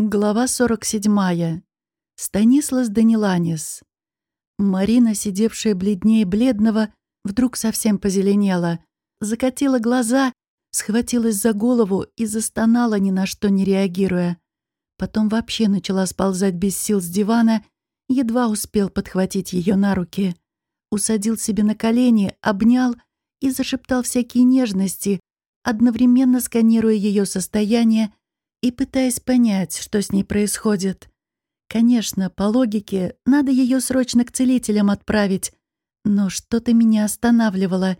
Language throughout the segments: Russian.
Глава 47. Станислас Даниланис. Марина, сидевшая бледнее бледного, вдруг совсем позеленела, закатила глаза, схватилась за голову и застонала, ни на что не реагируя. Потом вообще начала сползать без сил с дивана, едва успел подхватить ее на руки. Усадил себе на колени, обнял и зашептал всякие нежности, одновременно сканируя ее состояние и пытаясь понять, что с ней происходит. Конечно, по логике, надо ее срочно к целителям отправить, но что-то меня останавливало.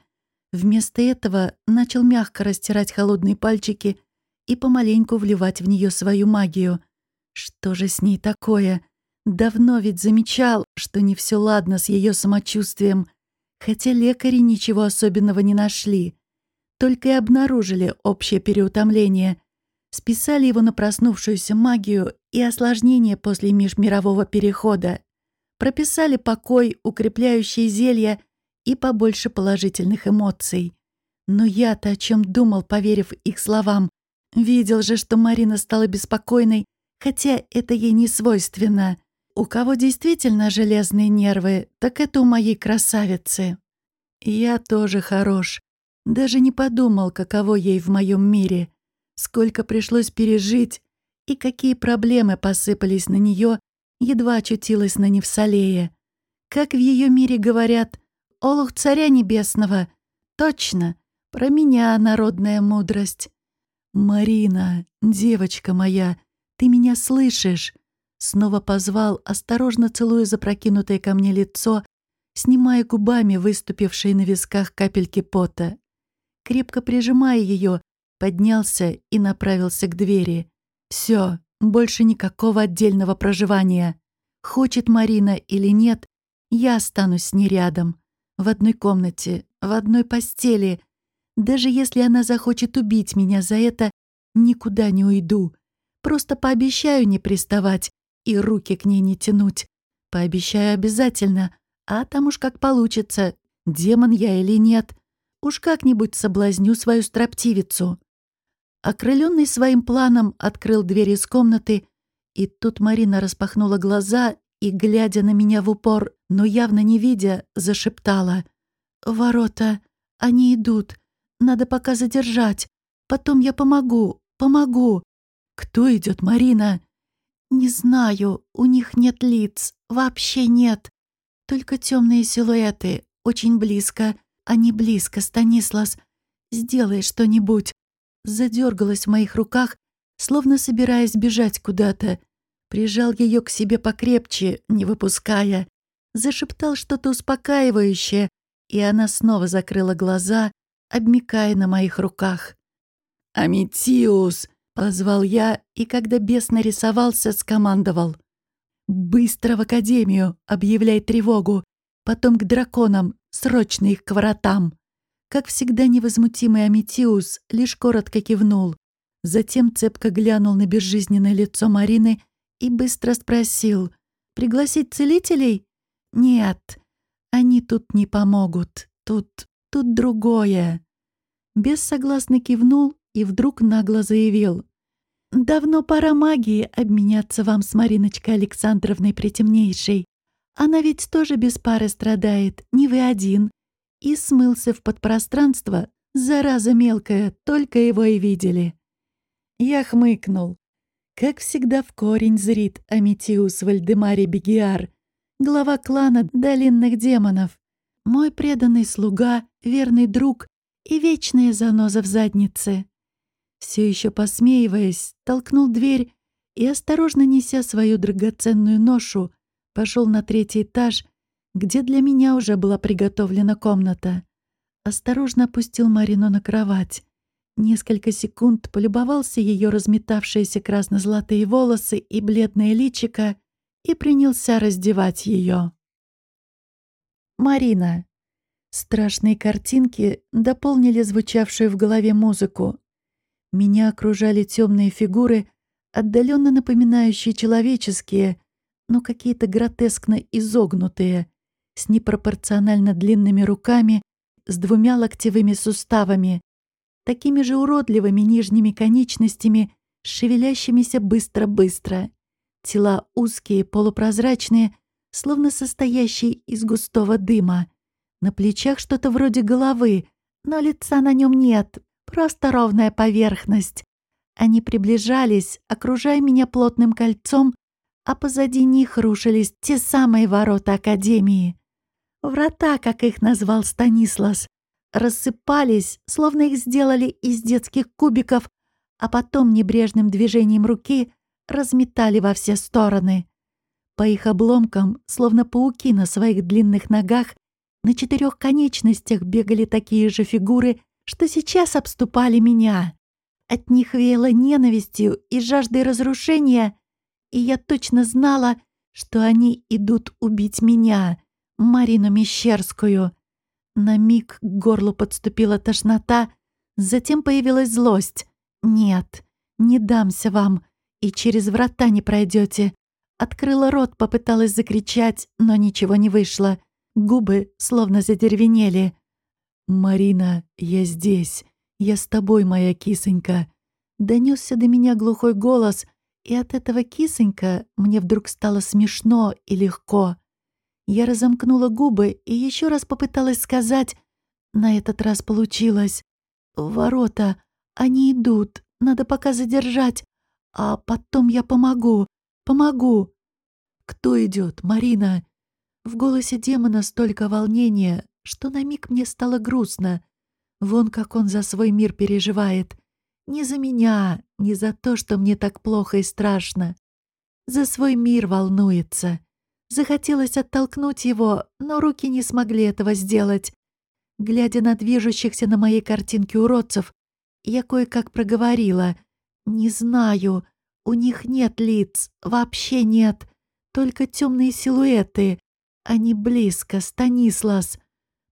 Вместо этого начал мягко растирать холодные пальчики и помаленьку вливать в нее свою магию. Что же с ней такое? Давно ведь замечал, что не все ладно с ее самочувствием, хотя лекари ничего особенного не нашли. Только и обнаружили общее переутомление — списали его на проснувшуюся магию и осложнения после межмирового перехода, прописали покой, укрепляющие зелья и побольше положительных эмоций. Но я-то о чем думал, поверив их словам. Видел же, что Марина стала беспокойной, хотя это ей не свойственно. У кого действительно железные нервы, так это у моей красавицы. Я тоже хорош. Даже не подумал, каково ей в моем мире — Сколько пришлось пережить и какие проблемы посыпались на нее, едва очутилась на Невсалее. Как в ее мире говорят «Олух царя небесного». Точно, про меня народная мудрость. «Марина, девочка моя, ты меня слышишь?» Снова позвал, осторожно целуя запрокинутое ко мне лицо, снимая губами выступившие на висках капельки пота. Крепко прижимая ее, поднялся и направился к двери. Все, больше никакого отдельного проживания. Хочет Марина или нет, я останусь с ней рядом. В одной комнате, в одной постели. Даже если она захочет убить меня за это, никуда не уйду. Просто пообещаю не приставать и руки к ней не тянуть. Пообещаю обязательно, а там уж как получится, демон я или нет. Уж как-нибудь соблазню свою строптивицу. Окрыленный своим планом, открыл дверь из комнаты, и тут Марина распахнула глаза и, глядя на меня в упор, но явно не видя, зашептала. «Ворота, они идут. Надо пока задержать. Потом я помогу, помогу». «Кто идет, Марина?» «Не знаю, у них нет лиц, вообще нет. Только темные силуэты, очень близко. Они близко, Станислас. Сделай что-нибудь задергалась в моих руках, словно собираясь бежать куда-то. Прижал ее к себе покрепче, не выпуская. Зашептал что-то успокаивающее, и она снова закрыла глаза, обмикая на моих руках. «Аметиус!» — позвал я, и когда бес нарисовался, скомандовал. «Быстро в академию! Объявляй тревогу! Потом к драконам! Срочно их к воротам!» Как всегда невозмутимый Аметиус лишь коротко кивнул. Затем цепко глянул на безжизненное лицо Марины и быстро спросил. «Пригласить целителей?» «Нет, они тут не помогут. Тут... тут другое». Бес согласно кивнул и вдруг нагло заявил. «Давно пора магии обменяться вам с Мариночкой Александровной Притемнейшей. Она ведь тоже без пары страдает, не вы один и смылся в подпространство, зараза мелкая, только его и видели. Я хмыкнул. Как всегда в корень зрит Аметиус Вальдемари Бегиар, глава клана долинных демонов, мой преданный слуга, верный друг и вечная заноза в заднице. Все еще посмеиваясь, толкнул дверь и, осторожно неся свою драгоценную ношу, пошел на третий этаж, где для меня уже была приготовлена комната. Осторожно опустил Марину на кровать. Несколько секунд полюбовался ее разметавшиеся красно-золотые волосы и бледное личико и принялся раздевать ее. Марина. Страшные картинки дополнили звучавшую в голове музыку. Меня окружали темные фигуры, отдаленно напоминающие человеческие, но какие-то гротескно изогнутые, с непропорционально длинными руками, с двумя локтевыми суставами, такими же уродливыми нижними конечностями шевелящимися быстро-быстро. Тела узкие, полупрозрачные, словно состоящие из густого дыма. На плечах что-то вроде головы, но лица на нем нет, просто ровная поверхность. Они приближались, окружая меня плотным кольцом, а позади них рушились те самые ворота Академии. Врата, как их назвал Станислас, рассыпались, словно их сделали из детских кубиков, а потом небрежным движением руки разметали во все стороны. По их обломкам, словно пауки на своих длинных ногах, на четырех конечностях бегали такие же фигуры, что сейчас обступали меня. От них веяло ненавистью и жаждой разрушения, и я точно знала, что они идут убить меня, Марину Мещерскую. На миг к горлу подступила тошнота, затем появилась злость. «Нет, не дамся вам, и через врата не пройдете. Открыла рот, попыталась закричать, но ничего не вышло. Губы словно задервенели. «Марина, я здесь. Я с тобой, моя кисонька». Донесся до меня глухой голос, и от этого кисонька мне вдруг стало смешно и легко. Я разомкнула губы и еще раз попыталась сказать. На этот раз получилось. «Ворота, они идут, надо пока задержать, а потом я помогу, помогу». «Кто идет, Марина?» В голосе демона столько волнения, что на миг мне стало грустно. Вон как он за свой мир переживает. Не за меня, не за то, что мне так плохо и страшно. За свой мир волнуется. Захотелось оттолкнуть его, но руки не смогли этого сделать. Глядя на движущихся на моей картинке уродцев, я кое-как проговорила. «Не знаю. У них нет лиц. Вообще нет. Только темные силуэты. Они близко, Станислас.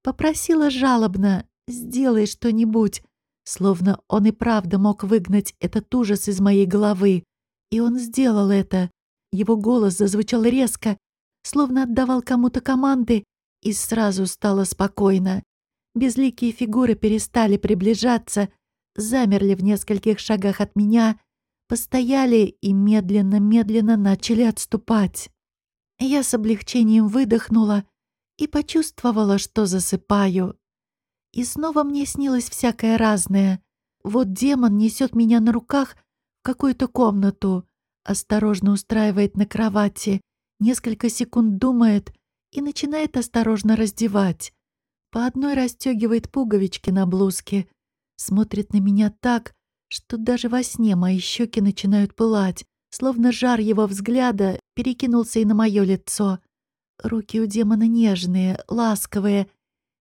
Попросила жалобно, сделай что-нибудь. Словно он и правда мог выгнать этот ужас из моей головы. И он сделал это. Его голос зазвучал резко, словно отдавал кому-то команды, и сразу стало спокойно. Безликие фигуры перестали приближаться, замерли в нескольких шагах от меня, постояли и медленно-медленно начали отступать. Я с облегчением выдохнула и почувствовала, что засыпаю. И снова мне снилось всякое разное. Вот демон несет меня на руках в какую-то комнату, осторожно устраивает на кровати, несколько секунд думает и начинает осторожно раздевать. По одной расстегивает пуговички на блузке, смотрит на меня так, что даже во сне мои щеки начинают пылать, Словно жар его взгляда перекинулся и на мое лицо. Руки у демона нежные, ласковые,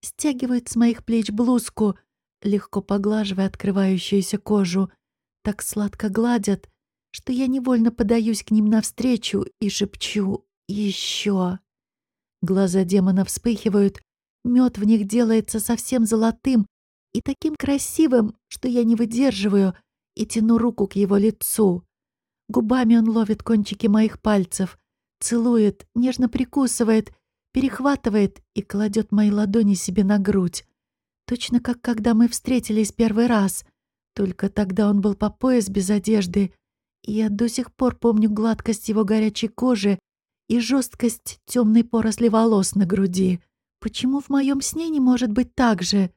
стягивают с моих плеч блузку, легко поглаживая открывающуюся кожу. Так сладко гладят, что я невольно подаюсь к ним навстречу и шепчу «Еще». Глаза демона вспыхивают, мед в них делается совсем золотым и таким красивым, что я не выдерживаю и тяну руку к его лицу. Губами он ловит кончики моих пальцев, целует, нежно прикусывает, перехватывает и кладет мои ладони себе на грудь. Точно как когда мы встретились первый раз. Только тогда он был по пояс без одежды, я до сих пор помню гладкость его горячей кожи и жесткость темной поросли волос на груди. Почему в моем сне не может быть так же?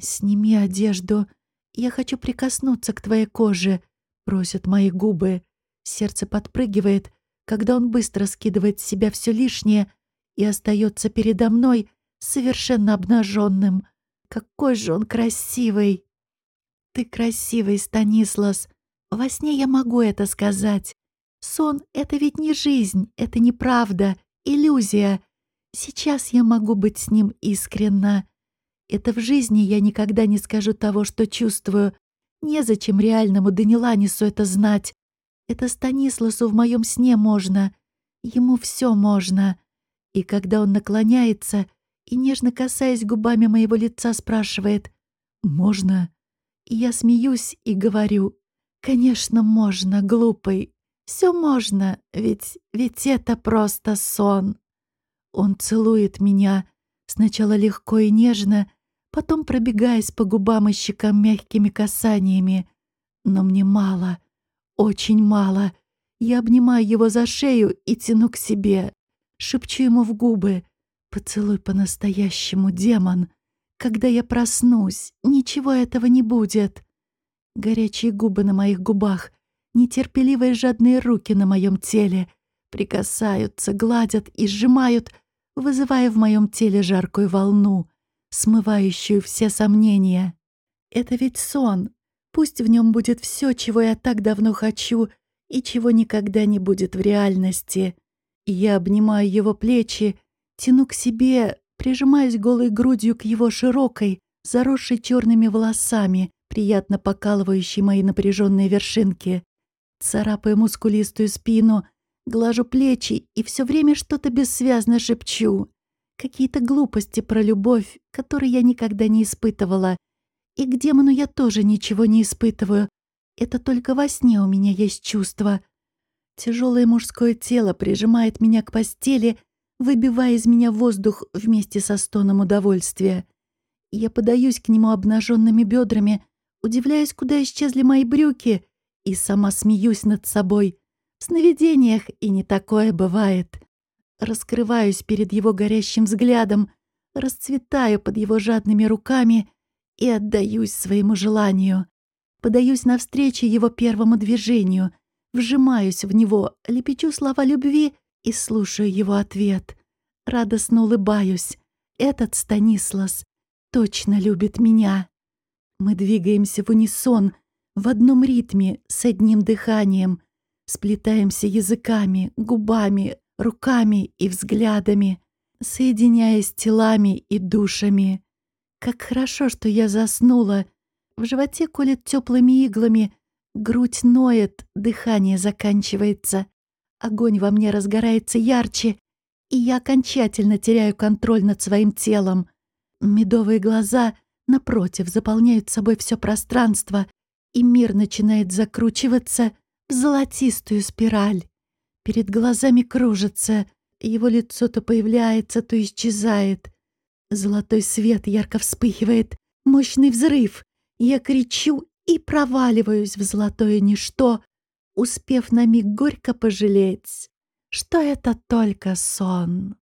«Сними одежду. Я хочу прикоснуться к твоей коже», — просят мои губы. Сердце подпрыгивает, когда он быстро скидывает с себя все лишнее и остается передо мной совершенно обнаженным. Какой же он красивый! Ты красивый, Станислас. Во сне я могу это сказать. Сон — это ведь не жизнь, это неправда, иллюзия. Сейчас я могу быть с ним искренна. Это в жизни я никогда не скажу того, что чувствую. Незачем реальному Даниланису это знать. Это Станисласу в моем сне можно. Ему все можно. И когда он наклоняется и, нежно касаясь губами моего лица, спрашивает «Можно?», и я смеюсь и говорю «Конечно, можно, глупый. Все можно, ведь, ведь это просто сон». Он целует меня, сначала легко и нежно, потом пробегаясь по губам и щекам мягкими касаниями. Но мне мало — очень мало. Я обнимаю его за шею и тяну к себе. Шепчу ему в губы. «Поцелуй по-настоящему, демон. Когда я проснусь, ничего этого не будет». Горячие губы на моих губах, нетерпеливые жадные руки на моем теле прикасаются, гладят и сжимают, вызывая в моем теле жаркую волну, смывающую все сомнения. Это ведь сон. Пусть в нем будет все, чего я так давно хочу и чего никогда не будет в реальности. я обнимаю его плечи, тяну к себе, прижимаюсь голой грудью к его широкой, заросшей черными волосами, приятно покалывающей мои напряженные вершинки. Царапаю мускулистую спину, глажу плечи и все время что-то бессвязно шепчу. Какие-то глупости про любовь, которые я никогда не испытывала. И к демону я тоже ничего не испытываю. Это только во сне у меня есть чувство. Тяжелое мужское тело прижимает меня к постели, выбивая из меня воздух вместе со стоном удовольствия. Я подаюсь к нему обнаженными бедрами, удивляюсь, куда исчезли мои брюки, и сама смеюсь над собой. В сновидениях и не такое бывает. Раскрываюсь перед его горящим взглядом, расцветаю под его жадными руками и отдаюсь своему желанию. Подаюсь навстречу его первому движению, вжимаюсь в него, лепечу слова любви и слушаю его ответ. Радостно улыбаюсь. Этот Станислас точно любит меня. Мы двигаемся в унисон, в одном ритме, с одним дыханием. Сплетаемся языками, губами, руками и взглядами, соединяясь телами и душами. Как хорошо, что я заснула. В животе колет теплыми иглами, грудь ноет, дыхание заканчивается. Огонь во мне разгорается ярче, и я окончательно теряю контроль над своим телом. Медовые глаза, напротив, заполняют собой все пространство, и мир начинает закручиваться в золотистую спираль. Перед глазами кружится, его лицо то появляется, то исчезает. Золотой свет ярко вспыхивает, мощный взрыв. Я кричу и проваливаюсь в золотое ничто, успев на миг горько пожалеть, что это только сон.